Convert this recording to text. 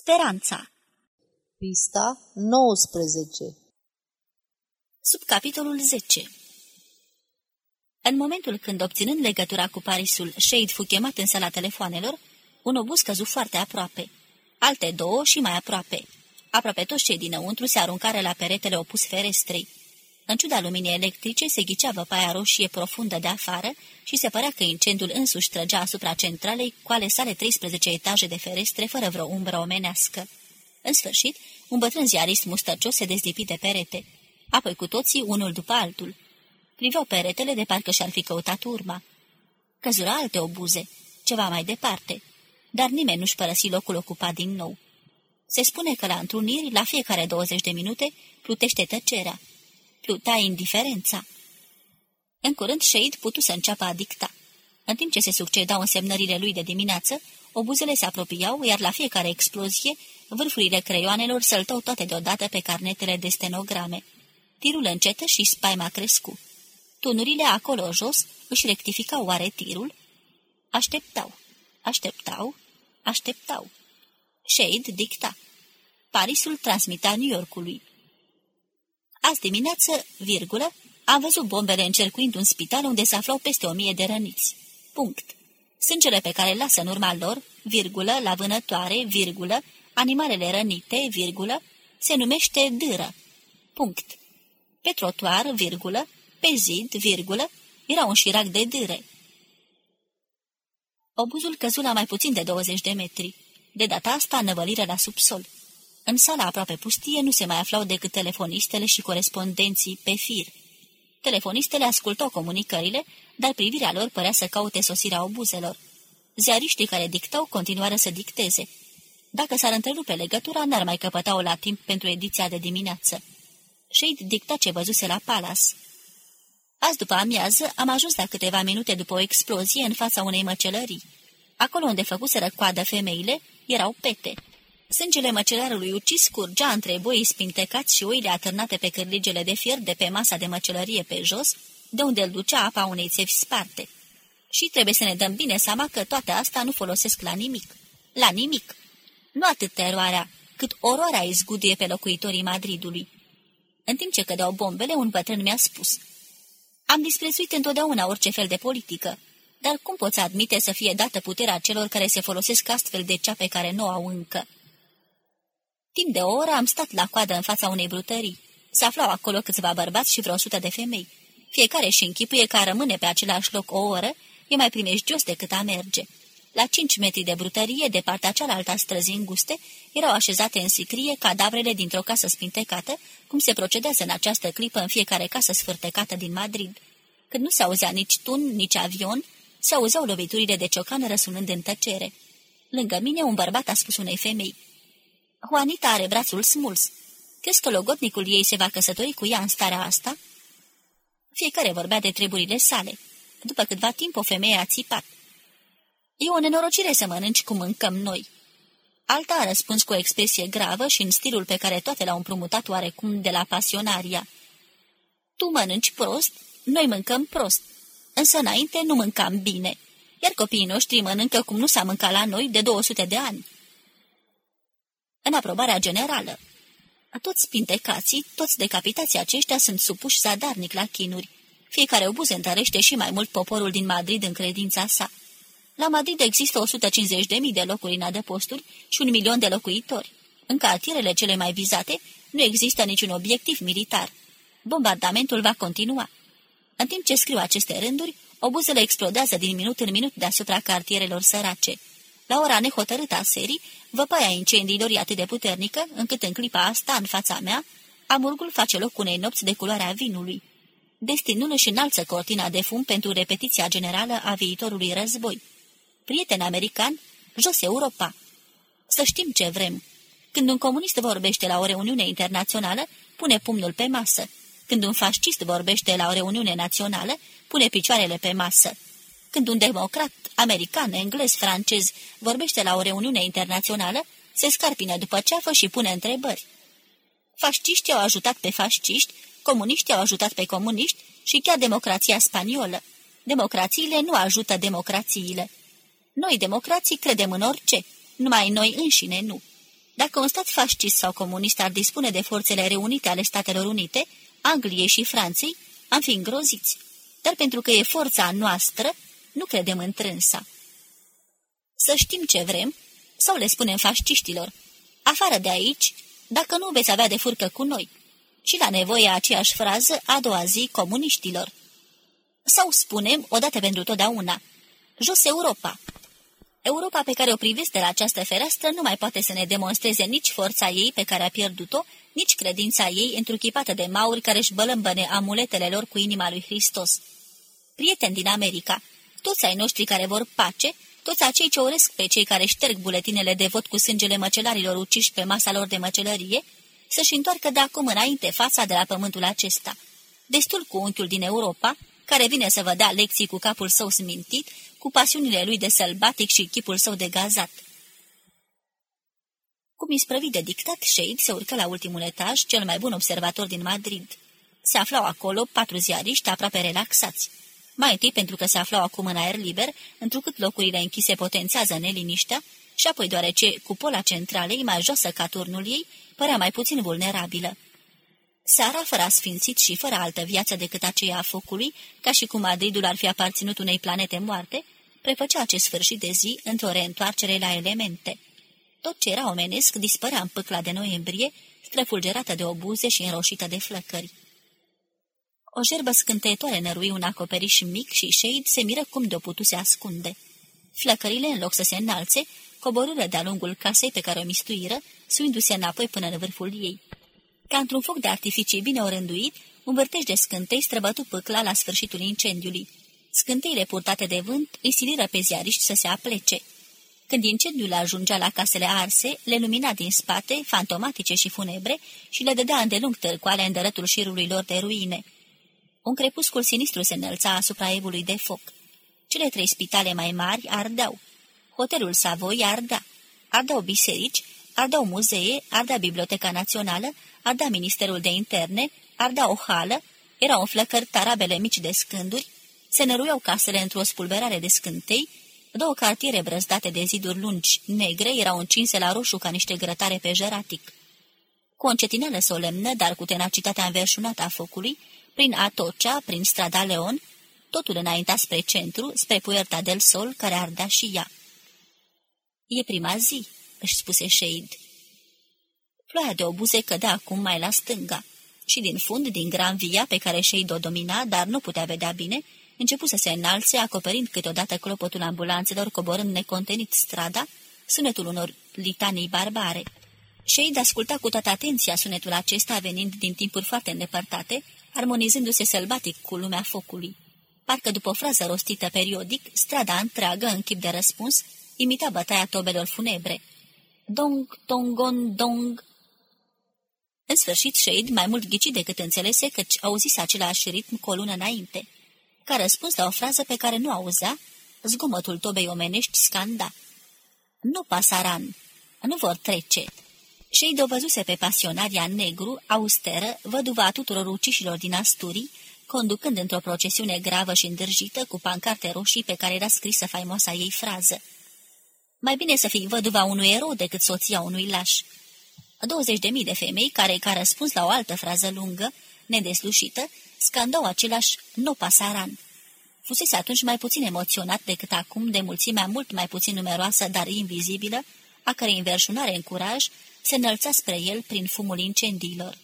Speranța Pista 19 Subcapitolul 10 În momentul când, obținând legătura cu Parisul, Shade fu chemat în sala telefoanelor, un obuz căzu foarte aproape. Alte două și mai aproape. Aproape toți cei dinăuntru se aruncară la peretele opus ferestrei. În ciuda luminii electrice, se ghicea văpaia roșie profundă de afară și se părea că incendul însuși trăgea asupra centralei cu ale sale 13 etaje de ferestre fără vreo umbră omenească. În sfârșit, un bătrân ziarist mustăcios se dezlipi de perete. Apoi cu toții, unul după altul. Priveau peretele de parcă și-ar fi căutat urma. Căzura alte obuze, ceva mai departe, dar nimeni nu-și părăsi locul ocupat din nou. Se spune că la întruniri, la fiecare 20 de minute, plutește tăcerea. Pluta indiferența. În curând, Shade putu să înceapă a dicta. În timp ce se succedau însemnările lui de dimineață, obuzele se apropiau, iar la fiecare explozie, vârfurile creioanelor săltau toate deodată pe carnetele de stenograme. Tirul încetă și spaima crescu. Tunurile acolo jos își rectificau oare tirul? Așteptau, așteptau, așteptau. Shade dicta. Parisul transmita New Yorkului. Azi dimineață, virgulă, am văzut bombele încercuind un spital unde se aflau peste o mie de răniți. Punct. Sângele pe care lasă în urma lor, virgulă, la vânătoare, virgulă, animalele rănite, virgulă, se numește dâră. Punct. Pe trotuar, virgulă, pe zid, virgulă, era un șirac de dâre. Obuzul căzu la mai puțin de 20 de metri. De data asta, năvălire la subsol. În sala aproape pustie nu se mai aflau decât telefonistele și corespondenții pe fir. Telefonistele ascultau comunicările, dar privirea lor părea să caute sosirea obuzelor. Ziariștii care dictau continuară să dicteze. Dacă s-ar întrerupe legătura, n-ar mai căpăta-o la timp pentru ediția de dimineață. Shade dicta ce văzuse la Palace. Azi după amiază am ajuns la câteva minute după o explozie în fața unei măcelării. Acolo unde făcuseră coadă femeile, erau pete. Sângele măcelarului ucis curgea între boii spintecați și oile atârnate pe cârligele de fier de pe masa de măcelărie pe jos, de unde îl ducea apa unei țevi sparte. Și trebuie să ne dăm bine seama că toate astea nu folosesc la nimic. La nimic. Nu atât teroarea, cât oroarea izguduie pe locuitorii Madridului. În timp ce cădeau bombele, un bătrân mi-a spus Am disprețuit întotdeauna orice fel de politică, dar cum poți admite să fie dată puterea celor care se folosesc astfel de cea pe care nu au încă?" Timp de o oră am stat la coadă în fața unei brutării. Se aflau acolo câțiva bărbați și vreo sută de femei. Fiecare și închipuie că rămâne pe același loc o oră, e mai primejdios decât a merge. La cinci metri de brutărie, de partea cealaltă a străzii înguste, erau așezate în sicrie cadavrele dintr-o casă spintecată, cum se procedează în această clipă în fiecare casă sfârtecată din Madrid. Când nu se auzea nici tun, nici avion, se auzeau loviturile de ciocan răsunând în tăcere. Lângă mine, un bărbat a spus unei femei, Juanita are brațul smuls. Crezi că logotnicul ei se va căsători cu ea în starea asta?" Fiecare vorbea de treburile sale. După câtva timp, o femeie a țipat. E o nenorocire să mănânci cum mâncăm noi." Alta a răspuns cu o expresie gravă și în stilul pe care toate l-au împrumutat oarecum de la pasionaria. Tu mănânci prost, noi mâncăm prost, însă înainte nu mâncam bine, iar copiii noștri mănâncă cum nu s-a mâncat la noi de 200 de ani în aprobarea generală. Toți pintecații, toți decapitații aceștia sunt supuși zadarnic la chinuri. Fiecare obuz întărește și mai mult poporul din Madrid în credința sa. La Madrid există 150.000 de locuri în adăposturi și un milion de locuitori. În cartierele cele mai vizate nu există niciun obiectiv militar. Bombardamentul va continua. În timp ce scriu aceste rânduri, obuzele explodează din minut în minut deasupra cartierelor sărace. La ora nehotărâtă a serii, văpaia incendiilor e atât de puternică, încât în clipa asta, în fața mea, amurgul face loc unei nopți de culoarea vinului. Destinul își înalță cortina de fum pentru repetiția generală a viitorului război. Prieten american, jos Europa. Să știm ce vrem. Când un comunist vorbește la o reuniune internațională, pune pumnul pe masă. Când un fascist vorbește la o reuniune națională, pune picioarele pe masă. Când un democrat american, englez, francez vorbește la o reuniune internațională, se scarpină după ceafă și pune întrebări. Fasciștii au ajutat pe fasciști, comuniștii au ajutat pe comuniști și chiar democrația spaniolă. Democrațiile nu ajută democrațiile. Noi, democrații, credem în orice, numai noi înșine nu. Dacă un stat fascist sau comunist ar dispune de forțele reunite ale Statelor Unite, Angliei și Franței, am fi îngroziți. Dar pentru că e forța noastră, nu credem în trânsa. Să știm ce vrem, sau le spunem fasciștilor, afară de aici, dacă nu veți avea de furcă cu noi. Și la nevoie aceeași frază a doua zi comuniștilor. Sau spunem, odată pentru totdeauna, jos Europa. Europa pe care o privesc de la această fereastră nu mai poate să ne demonstreze nici forța ei pe care a pierdut-o, nici credința ei întruchipată de mauri care își bălâmbăne amuletele lor cu inima lui Hristos. Prieteni din America, toți ai noștri care vor pace, toți acei ce urăsc pe cei care șterg buletinele de vot cu sângele măcelarilor uciși pe masa lor de măcelărie, să-și întoarcă de acum înainte fața de la pământul acesta. Destul cu unchiul din Europa, care vine să vă dea lecții cu capul său smintit, cu pasiunile lui de sălbatic și chipul său de gazat. Cum isprăvit de dictat, Shade se urcă la ultimul etaj, cel mai bun observator din Madrid. Se aflau acolo patru ziariști aproape relaxați. Mai întâi pentru că se aflau acum în aer liber, întrucât locurile închise potențează neliniștea, și apoi deoarece cupola centralei, mai josă ca turnul ei, părea mai puțin vulnerabilă. Seara, fără asfințit și fără altă viață decât aceea a focului, ca și cum Madridul ar fi aparținut unei planete moarte, prefăcea acest sfârșit de zi într-o reîntoarcere la elemente. Tot ce era omenesc dispărea în pâcla de noiembrie, străfulgerată de obuze și înroșită de flăcări. O gerbă scânteietoare nărui un acoperiș mic și Shade se miră cum de-o putuse ascunde. Flăcările, în loc să se înalțe, coborâre de-a lungul casei pe care o mistuiră, suindu-se înapoi până în vârful ei. Ca într-un foc de artificii bine orânduit, un vârtej de scântei străbătu pâcla la sfârșitul incendiului. Scânteile purtate de vânt îi siliră pe ziariști să se aplece. Când incendiul ajungea la casele arse, le lumina din spate, fantomatice și funebre, și le dădea îndelung târcoale în dărătul șirului lor de ruine. Un crepuscul sinistru se înălța asupra evului de foc. Cele trei spitale mai mari ardeau. Hotelul Savoy ardea. Ardeau biserici, ardeau muzee, ardea Biblioteca Națională, ardea Ministerul de Interne, ardea o hală, erau înflăcări tarabele mici de scânduri, se năruiau casele într-o spulberare de scântei, două cartiere brăzdate de ziduri lungi, negre, erau încinse la roșu ca niște grătare pe jeratic. Cu o încetinală solemnă, dar cu tenacitatea înverșunată a focului, prin Atocea, prin strada Leon, totul înainta spre centru, spre Puerta del Sol, care ardea și ea. E prima zi," își spuse Shade. Ploaia de obuze cădea acum mai la stânga și din fund, din gran via pe care Shade o domina, dar nu putea vedea bine, începu să se înalțe, acoperind câteodată clopotul ambulanțelor, coborând necontenit strada, sunetul unor litanii barbare. Shade asculta cu toată atenția sunetul acesta venind din timpuri foarte îndepărtate, armonizându-se sălbatic cu lumea focului. Parcă după o frază rostită periodic, strada întreagă, în chip de răspuns, imita bătaia tobelor funebre. Dong, tongon, dong. În sfârșit, Shade, mai mult ghicit decât înțelese, căci auzise același ritm cu o lună înainte. Ca răspuns la o frază pe care nu auzea, zgomotul tobei omenești scanda. Nu pasaran, nu vor trece. Shade o văzuse pe pasionaria negru, austeră, văduva tuturor ucișilor din Asturii, conducând într-o procesiune gravă și îndârjită cu pancarte roșii pe care era scrisă faimoasa ei frază. Mai bine să fii văduva unui erou decât soția unui laș. 20 de mii de femei care, ca răspuns la o altă frază lungă, nedeslușită, scandau același no pasaran. Fusese atunci mai puțin emoționat decât acum de mulțimea mult mai puțin numeroasă, dar invizibilă, a cărei înverșunare în curaj se înălța spre el prin fumul incendiilor.